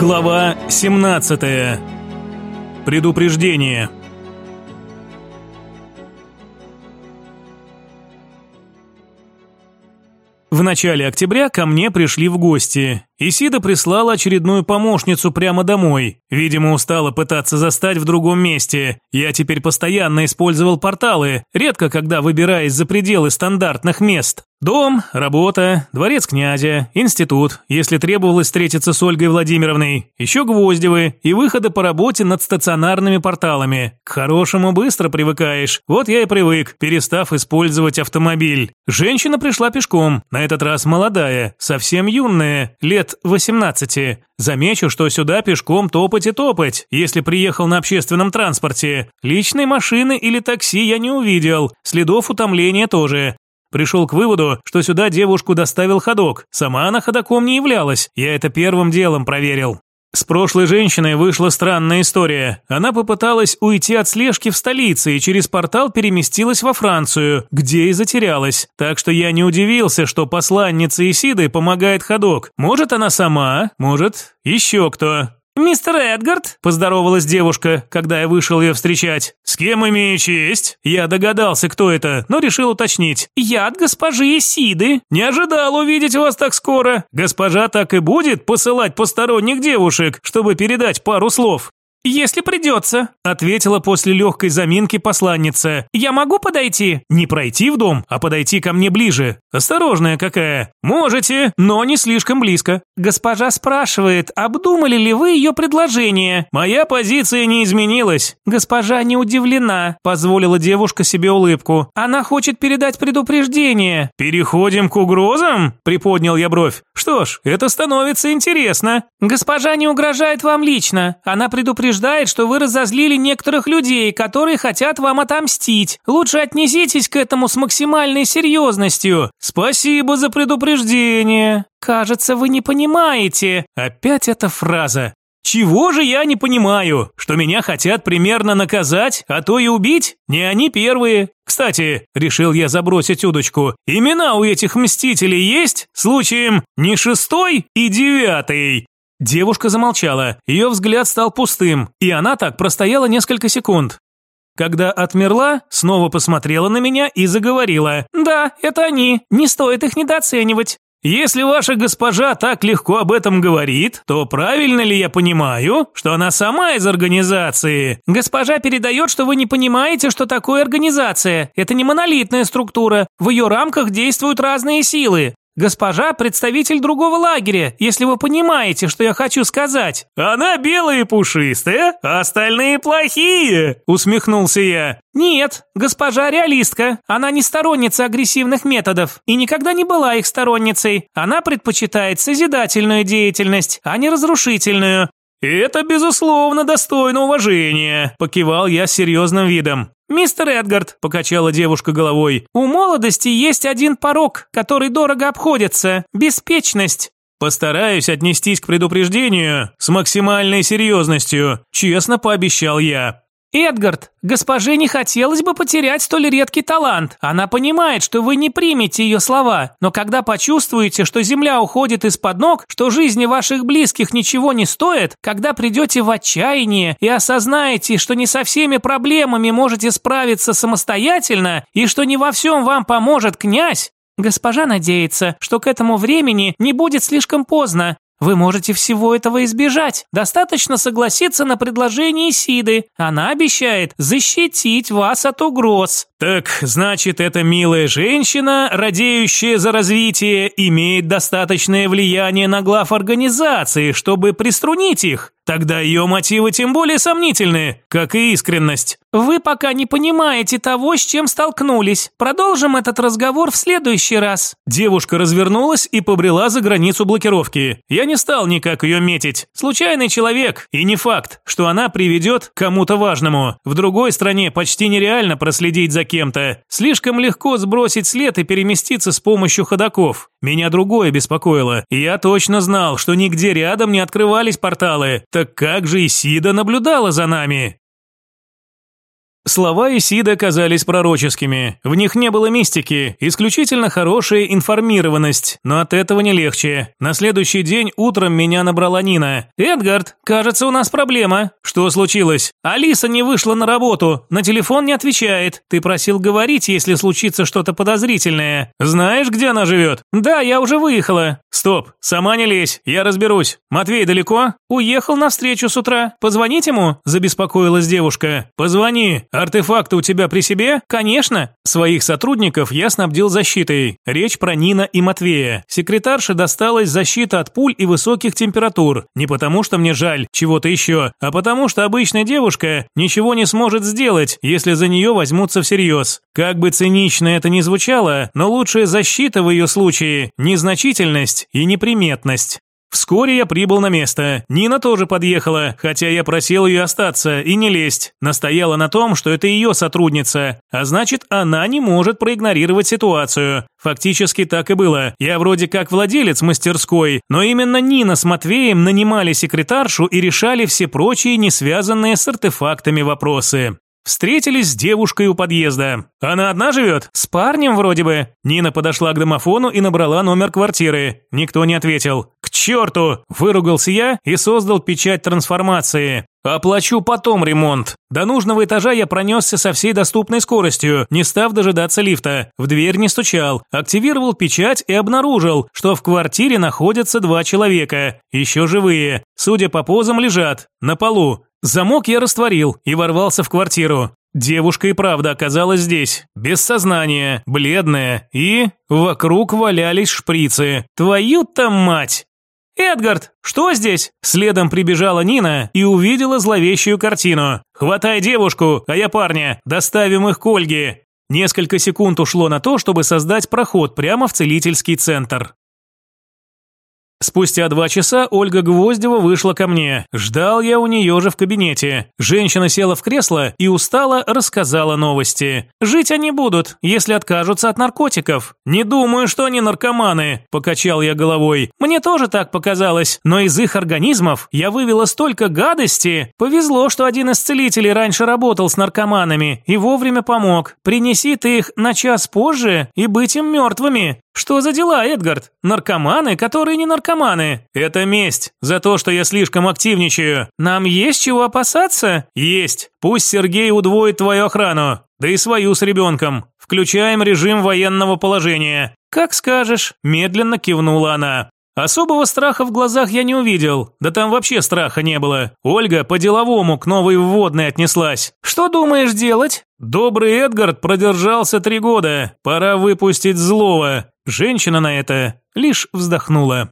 Глава 17. Предупреждение. В начале октября ко мне пришли в гости. Исида прислала очередную помощницу прямо домой. Видимо, устала пытаться застать в другом месте. Я теперь постоянно использовал порталы, редко когда выбираясь за пределы стандартных мест. Дом, работа, дворец князя, институт, если требовалось встретиться с Ольгой Владимировной, еще Гвоздевы и выходы по работе над стационарными порталами. К хорошему быстро привыкаешь. Вот я и привык, перестав использовать автомобиль. Женщина пришла пешком, на этот раз молодая, совсем юная, лет лет 18. Замечу, что сюда пешком топать и топать, если приехал на общественном транспорте. Личной машины или такси я не увидел, следов утомления тоже. Пришел к выводу, что сюда девушку доставил ходок. Сама она ходоком не являлась, я это первым делом проверил. С прошлой женщиной вышла странная история. Она попыталась уйти от слежки в столице и через портал переместилась во Францию, где и затерялась. Так что я не удивился, что посланница Исиды помогает ходок. Может, она сама, может, еще кто. «Мистер Эдгард?» – поздоровалась девушка, когда я вышел ее встречать. «С кем имею честь?» Я догадался, кто это, но решил уточнить. «Я от госпожи Исиды». «Не ожидал увидеть вас так скоро. Госпожа так и будет посылать посторонних девушек, чтобы передать пару слов». «Если придется», – ответила после легкой заминки посланница. «Я могу подойти?» «Не пройти в дом, а подойти ко мне ближе. Осторожная какая. Можете, но не слишком близко». «Госпожа спрашивает, обдумали ли вы ее предложение?» «Моя позиция не изменилась». «Госпожа не удивлена», – позволила девушка себе улыбку. «Она хочет передать предупреждение». «Переходим к угрозам?» – приподнял я бровь. «Что ж, это становится интересно». «Госпожа не угрожает вам лично. Она предупреждает предупреждает, что вы разозлили некоторых людей, которые хотят вам отомстить. Лучше отнеситесь к этому с максимальной серьезностью. Спасибо за предупреждение. Кажется, вы не понимаете. Опять эта фраза. Чего же я не понимаю? Что меня хотят примерно наказать, а то и убить? Не они первые. Кстати, решил я забросить удочку. Имена у этих мстителей есть? Случаем не шестой и девятый. Девушка замолчала, ее взгляд стал пустым, и она так простояла несколько секунд. Когда отмерла, снова посмотрела на меня и заговорила. «Да, это они, не стоит их недооценивать». «Если ваша госпожа так легко об этом говорит, то правильно ли я понимаю, что она сама из организации?» «Госпожа передает, что вы не понимаете, что такое организация. Это не монолитная структура. В ее рамках действуют разные силы. «Госпожа – представитель другого лагеря, если вы понимаете, что я хочу сказать». «Она белая и пушистая, а остальные плохие», – усмехнулся я. «Нет, госпожа реалистка. Она не сторонница агрессивных методов и никогда не была их сторонницей. Она предпочитает созидательную деятельность, а не разрушительную. «Это, безусловно, достойно уважения», – покивал я с серьезным видом. «Мистер Эдгард», – покачала девушка головой, – «у молодости есть один порог, который дорого обходится – беспечность». «Постараюсь отнестись к предупреждению с максимальной серьезностью», – честно пообещал я. «Эдгард, госпоже не хотелось бы потерять столь редкий талант. Она понимает, что вы не примете ее слова, но когда почувствуете, что земля уходит из-под ног, что жизни ваших близких ничего не стоит, когда придете в отчаяние и осознаете, что не со всеми проблемами можете справиться самостоятельно и что не во всем вам поможет князь, Госпожа надеется, что к этому времени не будет слишком поздно, вы можете всего этого избежать. Достаточно согласиться на предложение Сиды. Она обещает защитить вас от угроз. Так, значит, эта милая женщина, радеющая за развитие, имеет достаточное влияние на глав организации, чтобы приструнить их. Тогда ее мотивы тем более сомнительны, как и искренность. Вы пока не понимаете того, с чем столкнулись. Продолжим этот разговор в следующий раз. Девушка развернулась и побрела за границу блокировки. Я не стал никак ее метить. Случайный человек, и не факт, что она приведет к кому-то важному. В другой стране почти нереально проследить за кем-то. Слишком легко сбросить след и переместиться с помощью ходаков. Меня другое беспокоило. Я точно знал, что нигде рядом не открывались порталы. Так как же Исида наблюдала за нами? Слова Исида казались пророческими. В них не было мистики, исключительно хорошая информированность, но от этого не легче. На следующий день утром меня набрала Нина. «Эдгард, кажется, у нас проблема». «Что случилось?» «Алиса не вышла на работу, на телефон не отвечает. Ты просил говорить, если случится что-то подозрительное. Знаешь, где она живет?» «Да, я уже выехала». «Стоп, сама не лезь, я разберусь. Матвей далеко?» «Уехал на встречу с утра. Позвонить ему?» – забеспокоилась девушка. «Позвони, Артефакты у тебя при себе? Конечно. Своих сотрудников я снабдил защитой. Речь про Нина и Матвея. Секретарше досталась защита от пуль и высоких температур. Не потому, что мне жаль чего-то еще, а потому, что обычная девушка ничего не сможет сделать, если за нее возьмутся всерьез. Как бы цинично это ни звучало, но лучшая защита в ее случае – незначительность и неприметность. Вскоре я прибыл на место. Нина тоже подъехала, хотя я просил ее остаться и не лезть. Настояла на том, что это ее сотрудница, а значит, она не может проигнорировать ситуацию. Фактически так и было. Я вроде как владелец мастерской, но именно Нина с Матвеем нанимали секретаршу и решали все прочие не связанные с артефактами вопросы. Встретились с девушкой у подъезда. Она одна живет? С парнем вроде бы. Нина подошла к домофону и набрала номер квартиры. Никто не ответил. К черту! Выругался я и создал печать трансформации. Оплачу потом ремонт. До нужного этажа я пронесся со всей доступной скоростью, не став дожидаться лифта. В дверь не стучал. Активировал печать и обнаружил, что в квартире находятся два человека. Еще живые. Судя по позам, лежат. На полу. Замок я растворил и ворвался в квартиру. Девушка и правда оказалась здесь, без сознания, бледная, и вокруг валялись шприцы. Твою-то мать! «Эдгард, что здесь?» Следом прибежала Нина и увидела зловещую картину. «Хватай девушку, а я парня, доставим их к Ольге». Несколько секунд ушло на то, чтобы создать проход прямо в целительский центр. Спустя два часа Ольга Гвоздева вышла ко мне. Ждал я у нее же в кабинете. Женщина села в кресло и устало рассказала новости. «Жить они будут, если откажутся от наркотиков». «Не думаю, что они наркоманы», – покачал я головой. «Мне тоже так показалось, но из их организмов я вывела столько гадости. Повезло, что один из целителей раньше работал с наркоманами и вовремя помог. Принеси ты их на час позже и быть им мертвыми. Что за дела, Эдгард? Наркоманы, которые не наркоманы. Это месть за то, что я слишком активничаю. Нам есть чего опасаться? Есть. Пусть Сергей удвоит твою охрану. Да и свою с ребенком. Включаем режим военного положения. Как скажешь, медленно кивнула она. Особого страха в глазах я не увидел, да там вообще страха не было. Ольга по-деловому к новой вводной отнеслась. «Что думаешь делать?» «Добрый Эдгард продержался три года, пора выпустить злого». Женщина на это лишь вздохнула.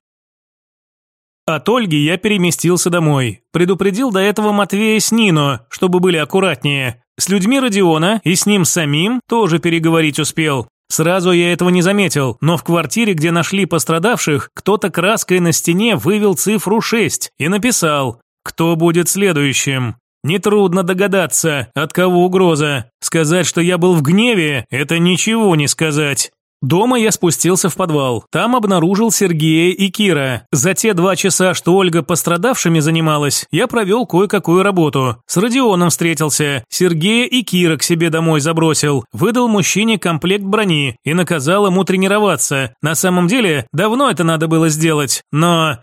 От Ольги я переместился домой. Предупредил до этого Матвея с Нино, чтобы были аккуратнее. С людьми Родиона и с ним самим тоже переговорить успел. Сразу я этого не заметил, но в квартире, где нашли пострадавших, кто-то краской на стене вывел цифру 6 и написал «Кто будет следующим?». Нетрудно догадаться, от кого угроза. Сказать, что я был в гневе, это ничего не сказать. Дома я спустился в подвал. Там обнаружил Сергея и Кира. За те два часа, что Ольга пострадавшими занималась, я провел кое-какую работу. С Родионом встретился. Сергея и Кира к себе домой забросил. Выдал мужчине комплект брони и наказал ему тренироваться. На самом деле, давно это надо было сделать. Но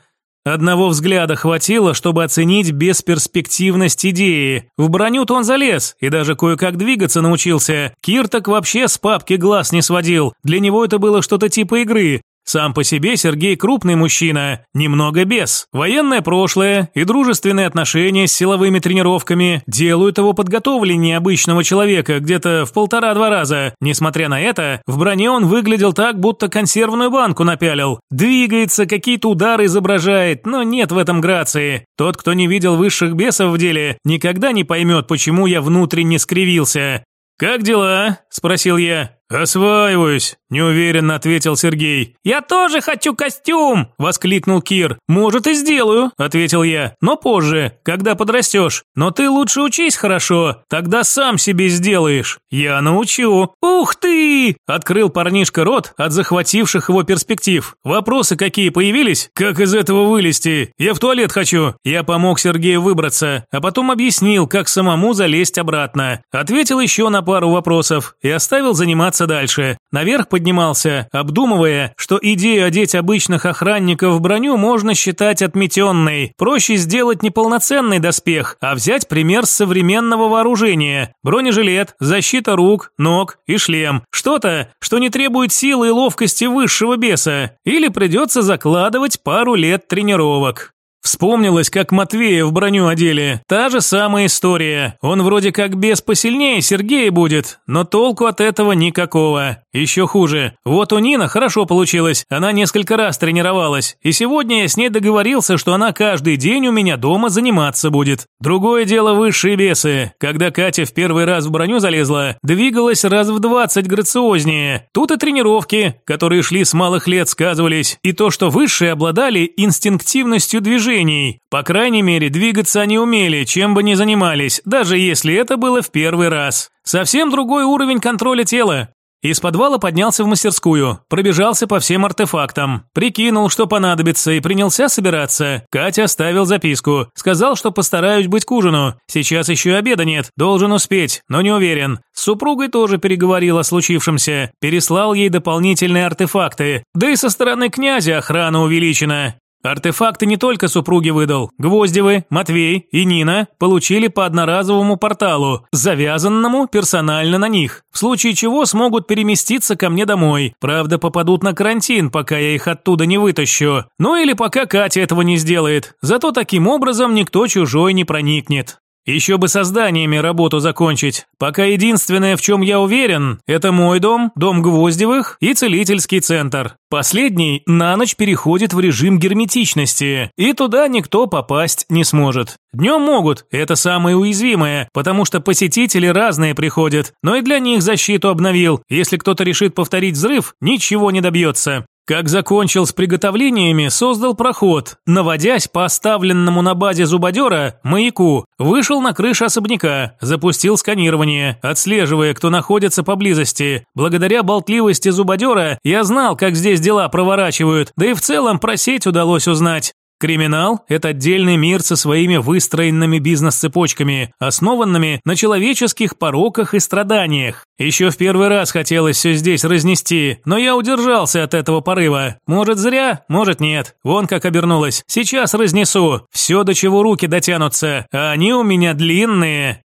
Одного взгляда хватило, чтобы оценить бесперспективность идеи. В броню-то он залез и даже кое-как двигаться научился. Кир так вообще с папки глаз не сводил. Для него это было что-то типа игры. Сам по себе Сергей крупный мужчина, немного без. Военное прошлое и дружественные отношения с силовыми тренировками делают его подготовленнее обычного человека где-то в полтора-два раза. Несмотря на это, в броне он выглядел так, будто консервную банку напялил. Двигается, какие-то удары изображает, но нет в этом грации. Тот, кто не видел высших бесов в деле, никогда не поймет, почему я внутренне скривился. «Как дела?» – спросил я. «Осваиваюсь», – неуверенно ответил Сергей. «Я тоже хочу костюм!» – воскликнул Кир. «Может, и сделаю», – ответил я, – «но позже, когда подрастешь. Но ты лучше учись хорошо, тогда сам себе сделаешь. Я научу». «Ух ты!» – открыл парнишка рот от захвативших его перспектив. «Вопросы какие появились? Как из этого вылезти? Я в туалет хочу». Я помог Сергею выбраться, а потом объяснил, как самому залезть обратно. Ответил еще на пару вопросов и оставил заниматься дальше. Наверх поднимался, обдумывая, что идею одеть обычных охранников в броню можно считать отметенной. Проще сделать не полноценный доспех, а взять пример современного вооружения. Бронежилет, защита рук, ног и шлем. Что-то, что не требует силы и ловкости высшего беса. Или придется закладывать пару лет тренировок. Вспомнилось, как Матвея в броню одели. Та же самая история. Он вроде как без посильнее Сергея будет, но толку от этого никакого. Еще хуже. Вот у Нина хорошо получилось. Она несколько раз тренировалась. И сегодня я с ней договорился, что она каждый день у меня дома заниматься будет. Другое дело высшие бесы. Когда Катя в первый раз в броню залезла, двигалась раз в двадцать грациознее. Тут и тренировки, которые шли с малых лет, сказывались. И то, что высшие обладали инстинктивностью движения движений. По крайней мере, двигаться они умели, чем бы ни занимались, даже если это было в первый раз. Совсем другой уровень контроля тела. Из подвала поднялся в мастерскую, пробежался по всем артефактам, прикинул, что понадобится, и принялся собираться. Катя оставил записку, сказал, что постараюсь быть к ужину. Сейчас еще обеда нет, должен успеть, но не уверен. С супругой тоже переговорил о случившемся, переслал ей дополнительные артефакты. Да и со стороны князя охрана увеличена. Артефакты не только супруги выдал. Гвоздевы, Матвей и Нина получили по одноразовому порталу, завязанному персонально на них. В случае чего смогут переместиться ко мне домой. Правда, попадут на карантин, пока я их оттуда не вытащу. Ну или пока Катя этого не сделает. Зато таким образом никто чужой не проникнет. Еще бы со зданиями работу закончить. Пока единственное, в чем я уверен, это мой дом, дом Гвоздевых и целительский центр. Последний на ночь переходит в режим герметичности, и туда никто попасть не сможет. Днем могут, это самое уязвимое, потому что посетители разные приходят, но и для них защиту обновил. Если кто-то решит повторить взрыв, ничего не добьется. Как закончил с приготовлениями, создал проход, наводясь по оставленному на базе зубодера маяку, вышел на крышу особняка, запустил сканирование, отслеживая, кто находится поблизости. Благодаря болтливости зубодера я знал, как здесь дела проворачивают, да и в целом про сеть удалось узнать. Криминал – это отдельный мир со своими выстроенными бизнес-цепочками, основанными на человеческих пороках и страданиях. Еще в первый раз хотелось все здесь разнести, но я удержался от этого порыва. Может зря, может нет. Вон как обернулось. Сейчас разнесу. Все, до чего руки дотянутся. А они у меня длинные.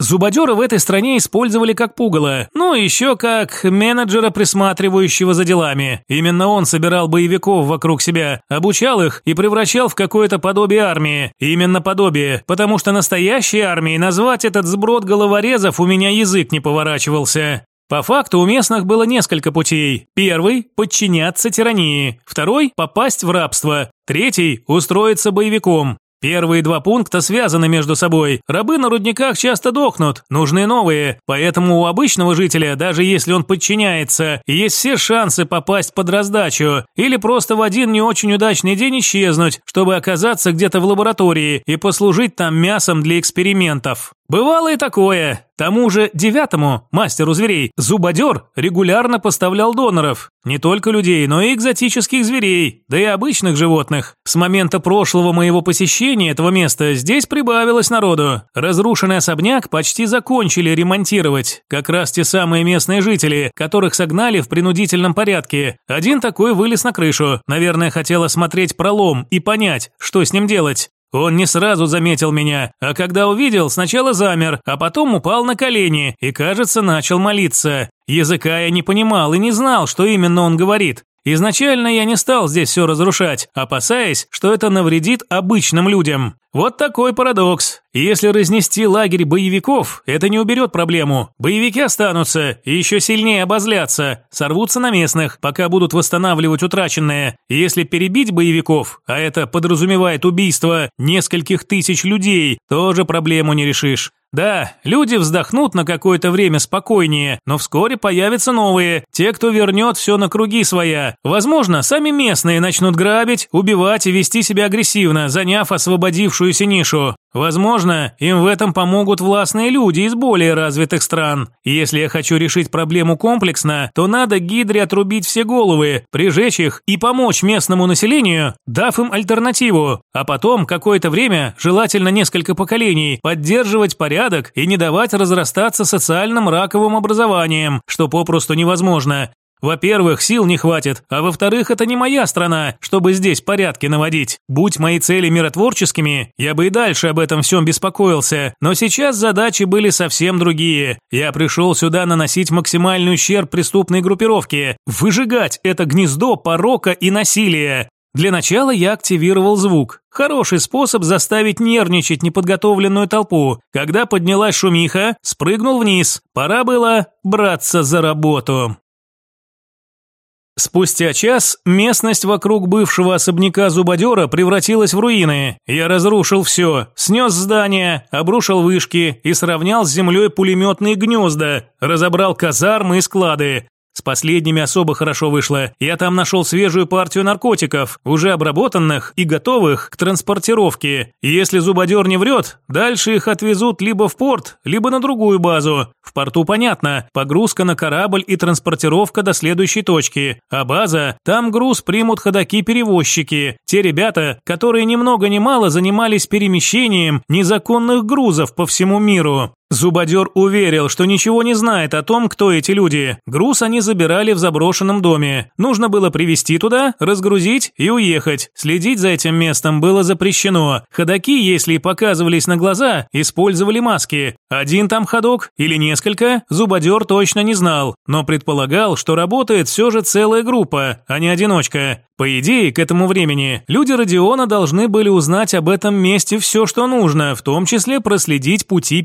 Зубодера в этой стране использовали как пугало, ну еще как менеджера, присматривающего за делами. Именно он собирал боевиков вокруг себя, обучал их и превращал в какое-то подобие армии. Именно подобие, потому что настоящей армией назвать этот сброд головорезов у меня язык не поворачивался. По факту у местных было несколько путей. Первый – подчиняться тирании. Второй – попасть в рабство. Третий – устроиться боевиком. Первые два пункта связаны между собой. Рабы на рудниках часто дохнут, нужны новые. Поэтому у обычного жителя, даже если он подчиняется, есть все шансы попасть под раздачу или просто в один не очень удачный день исчезнуть, чтобы оказаться где-то в лаборатории и послужить там мясом для экспериментов. Бывало и такое. Тому же девятому, мастеру зверей, зубодер регулярно поставлял доноров. Не только людей, но и экзотических зверей, да и обычных животных. С момента прошлого моего посещения этого места здесь прибавилось народу. Разрушенный особняк почти закончили ремонтировать. Как раз те самые местные жители, которых согнали в принудительном порядке. Один такой вылез на крышу. Наверное, хотел осмотреть пролом и понять, что с ним делать. Он не сразу заметил меня, а когда увидел, сначала замер, а потом упал на колени и, кажется, начал молиться. Языка я не понимал и не знал, что именно он говорит. Изначально я не стал здесь все разрушать, опасаясь, что это навредит обычным людям. Вот такой парадокс. Если разнести лагерь боевиков, это не уберет проблему. Боевики останутся и еще сильнее обозлятся, сорвутся на местных, пока будут восстанавливать утраченное. Если перебить боевиков, а это подразумевает убийство нескольких тысяч людей, тоже проблему не решишь. Да, люди вздохнут на какое-то время спокойнее, но вскоре появятся новые, те, кто вернет все на круги своя. Возможно, сами местные начнут грабить, убивать и вести себя агрессивно, заняв освободившуюся нишу. Возможно, им в этом помогут властные люди из более развитых стран. Если я хочу решить проблему комплексно, то надо Гидре отрубить все головы, прижечь их и помочь местному населению, дав им альтернативу. А потом какое-то время, желательно несколько поколений, поддерживать порядок и не давать разрастаться социальным раковым образованием, что попросту невозможно. Во-первых, сил не хватит, а во-вторых, это не моя страна, чтобы здесь порядки наводить. Будь мои цели миротворческими, я бы и дальше об этом всем беспокоился, но сейчас задачи были совсем другие. Я пришел сюда наносить максимальный ущерб преступной группировке, выжигать это гнездо порока и насилия. Для начала я активировал звук. Хороший способ заставить нервничать неподготовленную толпу. Когда поднялась шумиха, спрыгнул вниз. Пора было браться за работу. Спустя час местность вокруг бывшего особняка зубодера превратилась в руины. Я разрушил все, снес здания, обрушил вышки и сравнял с землей пулеметные гнезда, разобрал казармы и склады. С последними особо хорошо вышло. Я там нашел свежую партию наркотиков, уже обработанных и готовых к транспортировке. Если зубодер не врет, дальше их отвезут либо в порт, либо на другую базу. В порту понятно, погрузка на корабль и транспортировка до следующей точки. А база, там груз примут ходаки-перевозчики. Те ребята, которые ни много ни мало занимались перемещением незаконных грузов по всему миру. Зубодер уверил, что ничего не знает о том, кто эти люди. Груз они забирали в заброшенном доме. Нужно было привезти туда, разгрузить и уехать. Следить за этим местом было запрещено. Ходаки, если показывались на глаза, использовали маски. Один там ходок или несколько, зубодер точно не знал, но предполагал, что работает все же целая группа, а не одиночка. По идее, к этому времени люди Родиона должны были узнать об этом месте все, что нужно, в том числе проследить пути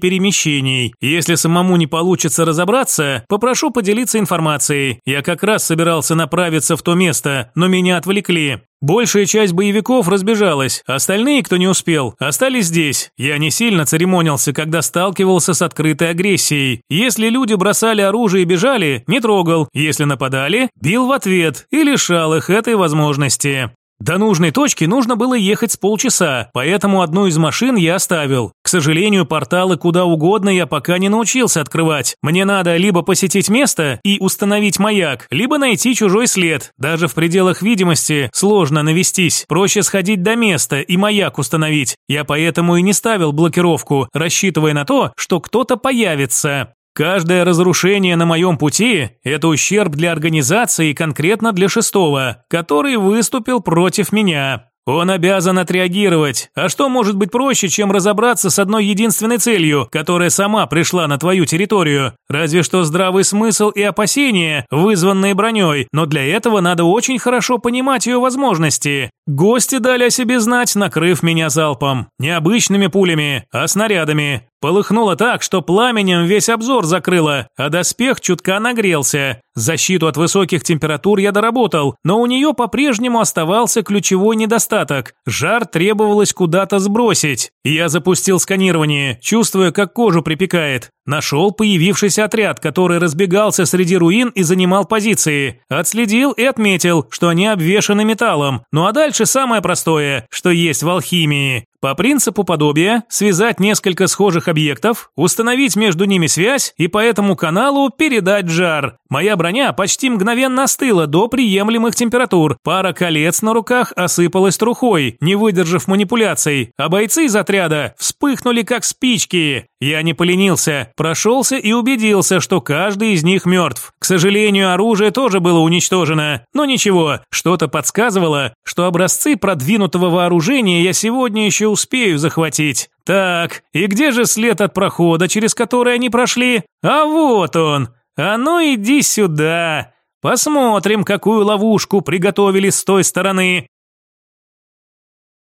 перемещений. Если самому не получится разобраться, попрошу поделиться информацией. Я как раз собирался направиться в то место, но меня отвлекли. Большая часть боевиков разбежалась, остальные, кто не успел, остались здесь. Я не сильно церемонился, когда сталкивался с открытой агрессией. Если люди бросали оружие и бежали, не трогал. Если нападали, бил в ответ и лишал их этой возможности. До нужной точки нужно было ехать с полчаса, поэтому одну из машин я оставил. К сожалению, порталы куда угодно я пока не научился открывать. Мне надо либо посетить место и установить маяк, либо найти чужой след. Даже в пределах видимости сложно навестись. Проще сходить до места и маяк установить. Я поэтому и не ставил блокировку, рассчитывая на то, что кто-то появится. Каждое разрушение на моем пути – это ущерб для организации и конкретно для шестого, который выступил против меня. Он обязан отреагировать. А что может быть проще, чем разобраться с одной единственной целью, которая сама пришла на твою территорию? Разве что здравый смысл и опасения, вызванные броней, но для этого надо очень хорошо понимать ее возможности. Гости дали о себе знать, накрыв меня залпом. Не обычными пулями, а снарядами. Полыхнуло так, что пламенем весь обзор закрыло, а доспех чутка нагрелся. Защиту от высоких температур я доработал, но у нее по-прежнему оставался ключевой недостаток. Жар требовалось куда-то сбросить. Я запустил сканирование, чувствуя, как кожу припекает. Нашел появившийся отряд, который разбегался среди руин и занимал позиции. Отследил и отметил, что они обвешаны металлом. Ну а дальше самое простое, что есть в алхимии. По принципу подобия связать несколько схожих объектов, установить между ними связь и по этому каналу передать жар. Моя броня почти мгновенно остыла до приемлемых температур. Пара колец на руках осыпалась трухой, не выдержав манипуляций, а бойцы из отряда вспыхнули как спички. Я не поленился, прошелся и убедился, что каждый из них мертв. К сожалению, оружие тоже было уничтожено. Но ничего, что-то подсказывало, что образцы продвинутого вооружения я сегодня еще успею захватить. Так, и где же след от прохода, через который они прошли? А вот он. А ну иди сюда. Посмотрим, какую ловушку приготовили с той стороны.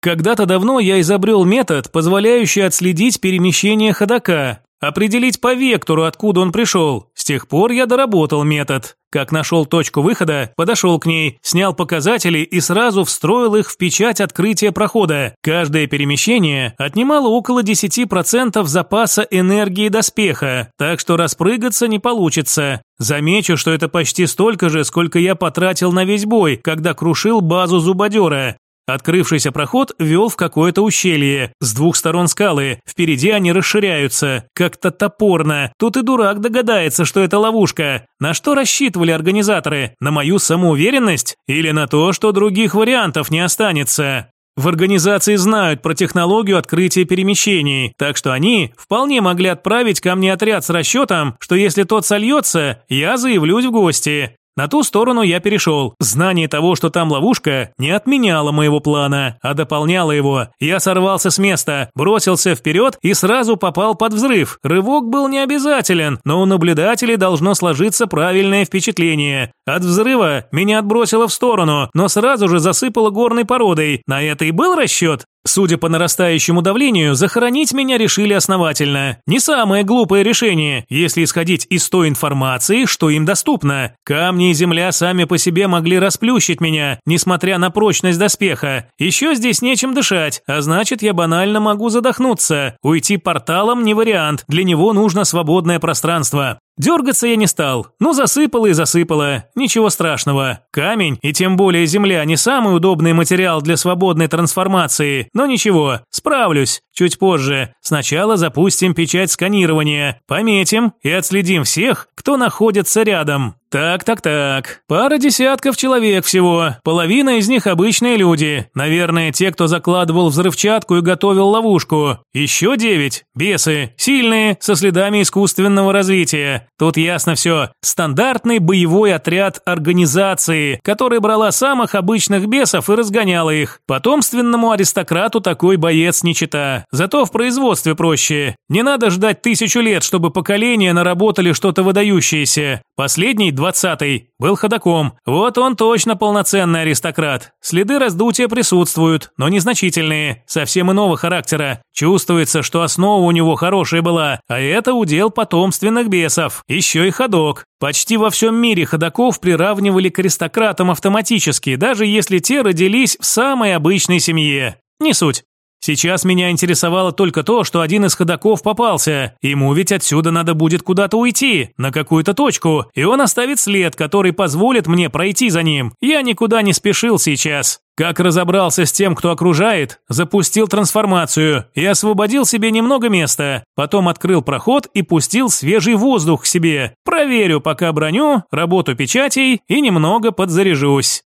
Когда-то давно я изобрел метод, позволяющий отследить перемещение ходока, определить по вектору, откуда он пришел. С тех пор я доработал метод. Как нашел точку выхода, подошел к ней, снял показатели и сразу встроил их в печать открытия прохода. Каждое перемещение отнимало около 10% запаса энергии доспеха, так что распрыгаться не получится. Замечу, что это почти столько же, сколько я потратил на весь бой, когда крушил базу зубодера. Открывшийся проход вел в какое-то ущелье. С двух сторон скалы. Впереди они расширяются. Как-то топорно. Тут и дурак догадается, что это ловушка. На что рассчитывали организаторы? На мою самоуверенность? Или на то, что других вариантов не останется? В организации знают про технологию открытия перемещений, так что они вполне могли отправить ко мне отряд с расчетом, что если тот сольется, я заявлюсь в гости. На ту сторону я перешел. Знание того, что там ловушка, не отменяло моего плана, а дополняло его. Я сорвался с места, бросился вперед и сразу попал под взрыв. Рывок был не обязателен, но у наблюдателей должно сложиться правильное впечатление. От взрыва меня отбросило в сторону, но сразу же засыпало горной породой. На это и был расчет. Судя по нарастающему давлению, захоронить меня решили основательно. Не самое глупое решение, если исходить из той информации, что им доступно. Камни и земля сами по себе могли расплющить меня, несмотря на прочность доспеха. Еще здесь нечем дышать, а значит я банально могу задохнуться. Уйти порталом не вариант, для него нужно свободное пространство. Дергаться я не стал. Ну, засыпало и засыпало. Ничего страшного. Камень, и тем более земля, не самый удобный материал для свободной трансформации. Но ничего, справлюсь. Чуть позже. Сначала запустим печать сканирования. Пометим и отследим всех, кто находится рядом. Так, так, так. Пара десятков человек всего. Половина из них обычные люди. Наверное, те, кто закладывал взрывчатку и готовил ловушку. Еще девять. Бесы. Сильные, со следами искусственного развития. Тут ясно все. Стандартный боевой отряд организации, который брала самых обычных бесов и разгоняла их. Потомственному аристократу такой боец не чита. Зато в производстве проще. Не надо ждать тысячу лет, чтобы поколения наработали что-то выдающееся. Последний, двадцатый, был ходаком. Вот он точно полноценный аристократ. Следы раздутия присутствуют, но незначительные, совсем иного характера. Чувствуется, что основа у него хорошая была, а это удел потомственных бесов. Еще и ходок. Почти во всем мире ходаков приравнивали к аристократам автоматически, даже если те родились в самой обычной семье. Не суть. Сейчас меня интересовало только то, что один из ходаков попался. Ему ведь отсюда надо будет куда-то уйти, на какую-то точку, и он оставит след, который позволит мне пройти за ним. Я никуда не спешил сейчас. Как разобрался с тем, кто окружает, запустил трансформацию и освободил себе немного места. Потом открыл проход и пустил свежий воздух к себе. Проверю пока броню, работу печатей и немного подзаряжусь.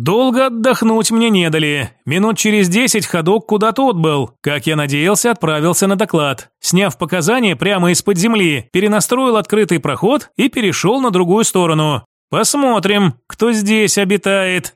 Долго отдохнуть мне не дали. Минут через десять ходок куда-то отбыл. Как я надеялся, отправился на доклад. Сняв показания прямо из-под земли, перенастроил открытый проход и перешел на другую сторону. Посмотрим, кто здесь обитает.